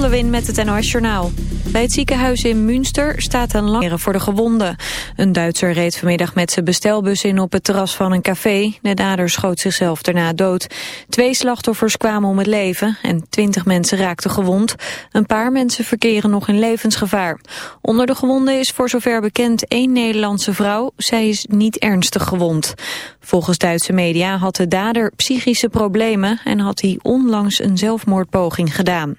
Lot met het NOS Journaal. Bij het ziekenhuis in Münster staat een lange voor de gewonden. Een Duitser reed vanmiddag met zijn bestelbus in op het terras van een café. De dader schoot zichzelf daarna dood. Twee slachtoffers kwamen om het leven en twintig mensen raakten gewond. Een paar mensen verkeren nog in levensgevaar. Onder de gewonden is voor zover bekend één Nederlandse vrouw. Zij is niet ernstig gewond. Volgens Duitse media had de dader psychische problemen en had hij onlangs een zelfmoordpoging gedaan.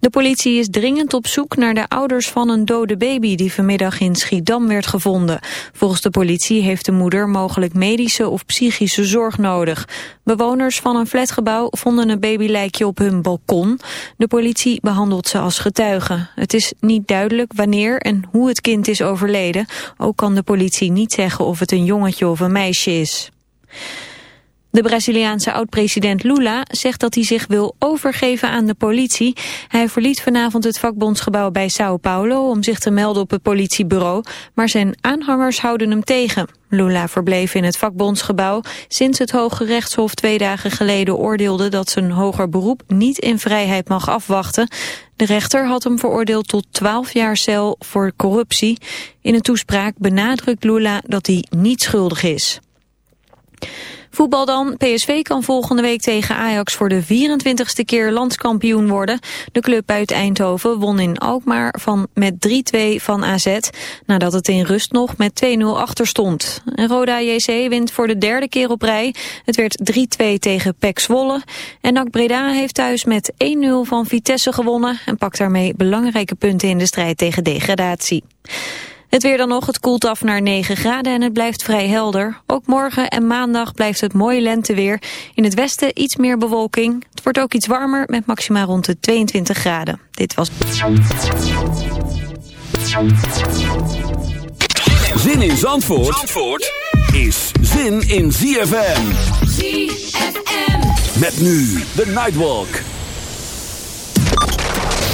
De politie is dringend op zoek naar de ouders van een dode baby die vanmiddag in Schiedam werd gevonden. Volgens de politie heeft de moeder mogelijk medische of psychische zorg nodig. Bewoners van een flatgebouw vonden een babylijkje op hun balkon. De politie behandelt ze als getuige. Het is niet duidelijk wanneer en hoe het kind is overleden. Ook kan de politie niet zeggen of het een jongetje of een meisje is. De Braziliaanse oud-president Lula zegt dat hij zich wil overgeven aan de politie. Hij verliet vanavond het vakbondsgebouw bij Sao Paulo om zich te melden op het politiebureau, maar zijn aanhangers houden hem tegen. Lula verbleef in het vakbondsgebouw sinds het Hoge Rechtshof twee dagen geleden oordeelde dat zijn hoger beroep niet in vrijheid mag afwachten. De rechter had hem veroordeeld tot 12 jaar cel voor corruptie. In een toespraak benadrukt Lula dat hij niet schuldig is. Voetbal dan. PSV kan volgende week tegen Ajax voor de 24ste keer landskampioen worden. De club uit Eindhoven won in Alkmaar van met 3-2 van AZ. Nadat het in rust nog met 2-0 achter stond. En Roda JC wint voor de derde keer op rij. Het werd 3-2 tegen PEC Zwolle. En NAC Breda heeft thuis met 1-0 van Vitesse gewonnen. En pakt daarmee belangrijke punten in de strijd tegen degradatie. Het weer dan nog, het koelt af naar 9 graden en het blijft vrij helder. Ook morgen en maandag blijft het mooie lenteweer. In het westen iets meer bewolking. Het wordt ook iets warmer met maxima rond de 22 graden. Dit was... Zin in Zandvoort, Zandvoort is zin in ZFM. ZFM. Met nu de Nightwalk.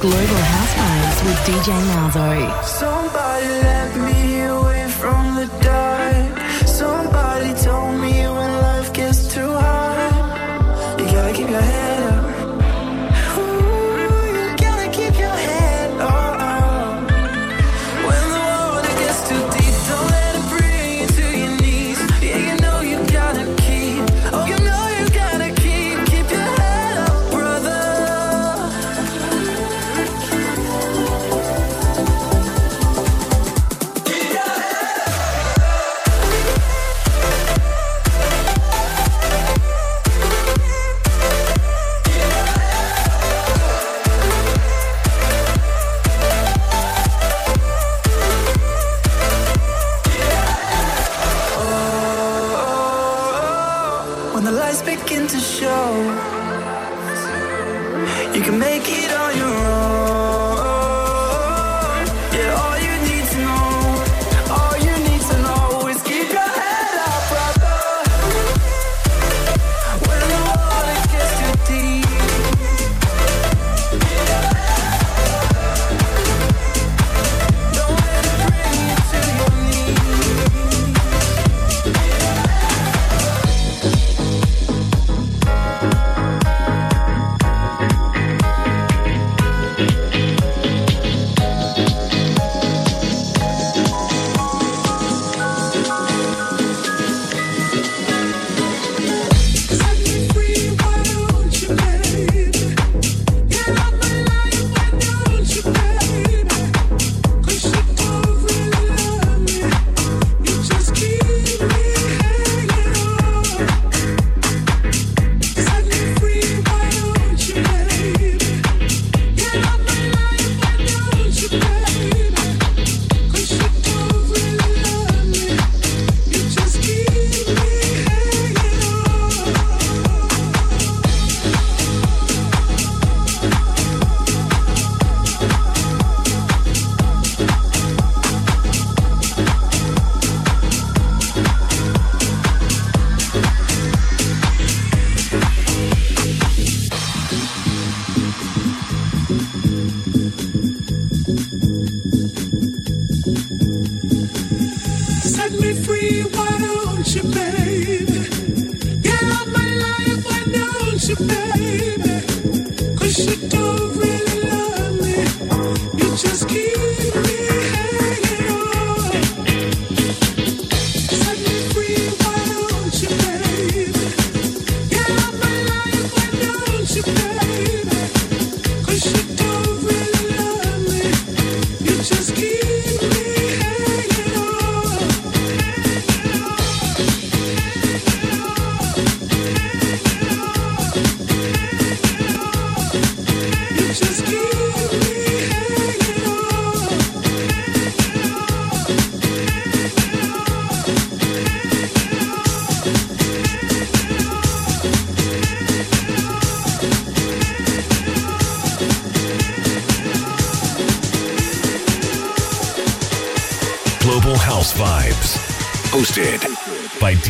Global House Vibes with DJ Malzo. So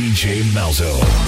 DJ Malzo.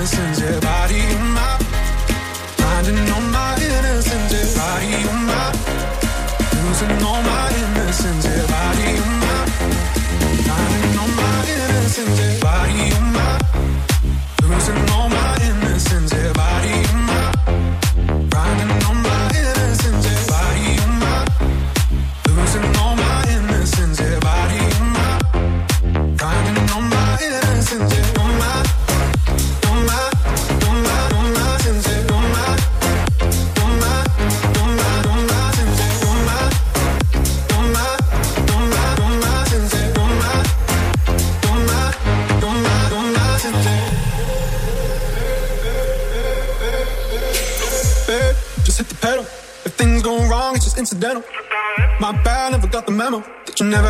innocence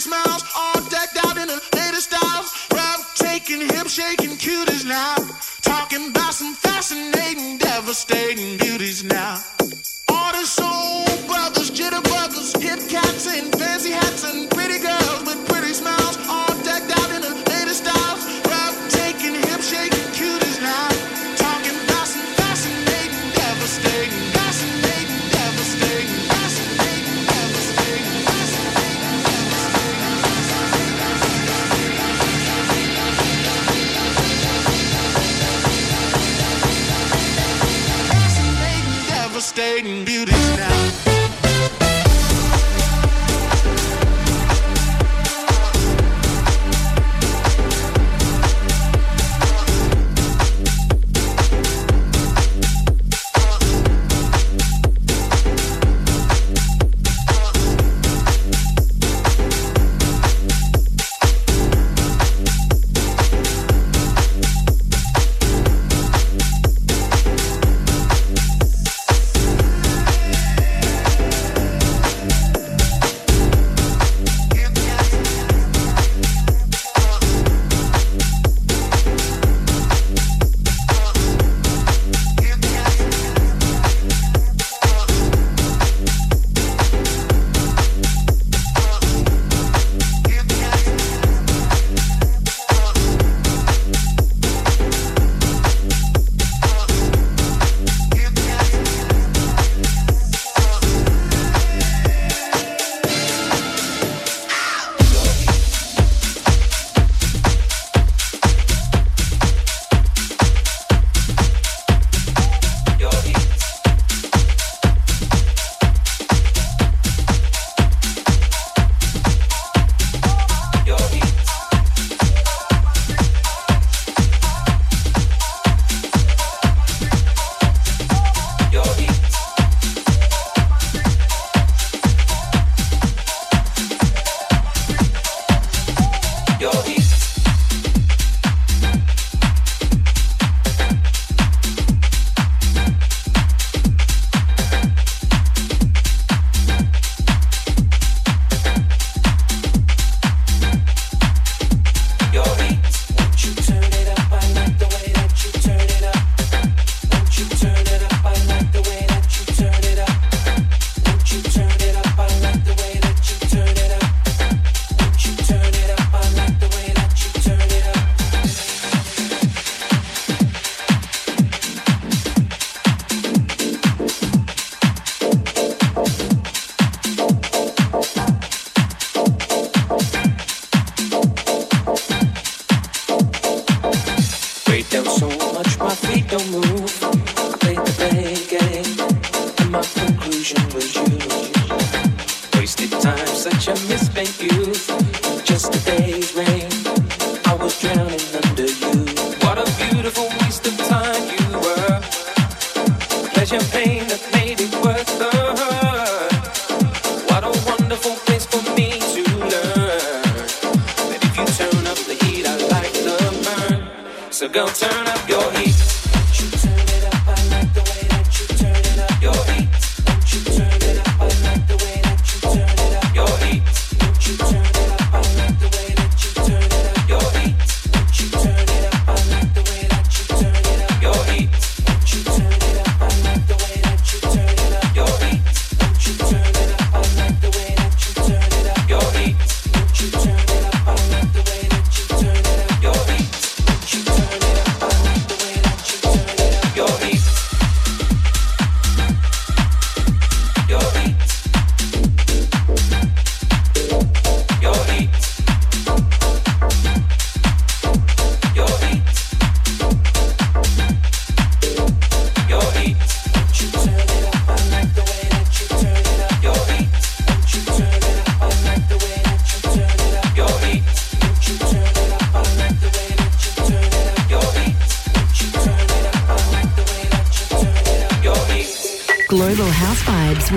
smiles, all decked out in the latest styles. Round taking, hip shaking, cuties now. Talking about some fascinating, devastating.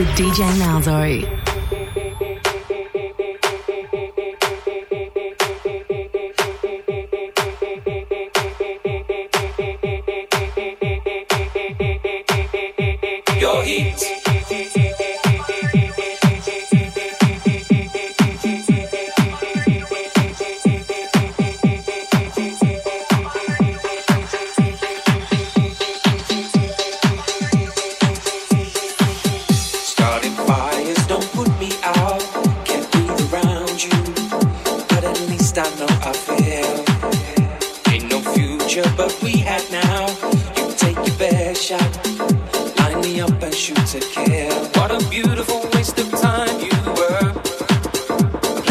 With DJ Malzo.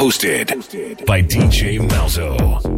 Hosted by DJ Malzo.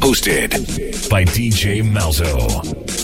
Hosted by DJ Malzo.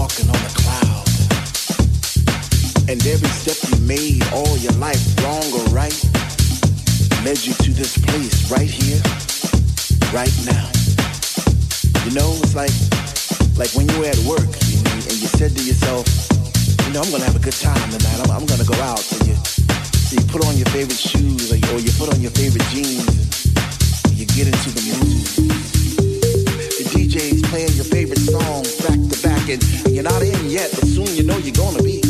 walking on a cloud. And every step you made all your life, wrong or right, led you to this place right here, right now. You know, it's like like when you were at work you know, and you said to yourself, you know, I'm gonna have a good time tonight. I'm, I'm gonna go out. So you, so you put on your favorite shoes or you, or you put on your favorite jeans and you get into the mood. The DJ's playing your favorite songs back to back. You're not in yet, but soon you know you're gonna be.